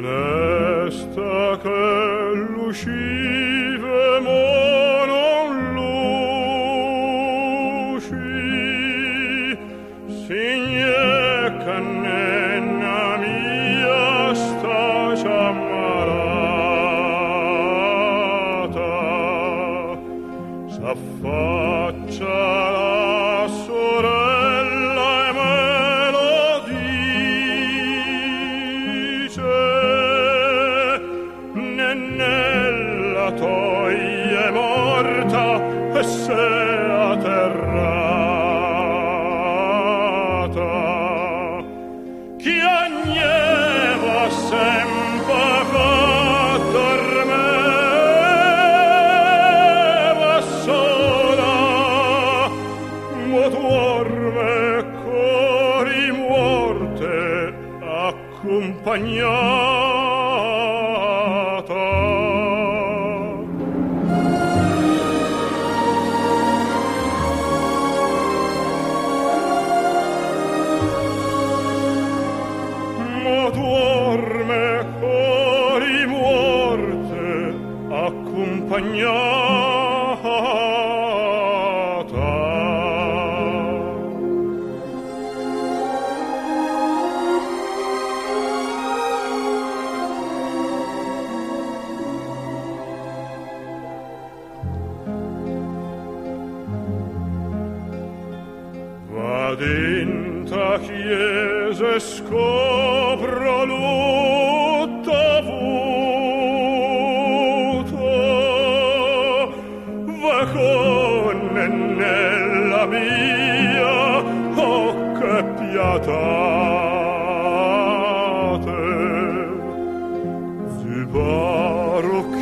resta che l'uscive mo non l'usci signe cannenna mia sta già s'affaccia È morta e se atterrata chi agneva sempre che dormeva sola ma dorme cori morte accompagnata ma Va dentro chiesa e scopro lutto avuto va con nella mia oh che Zi parrocchiano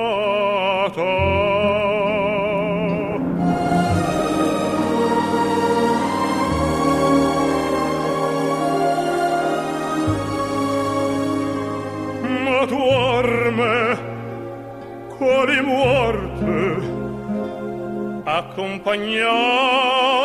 quali morte accompagnata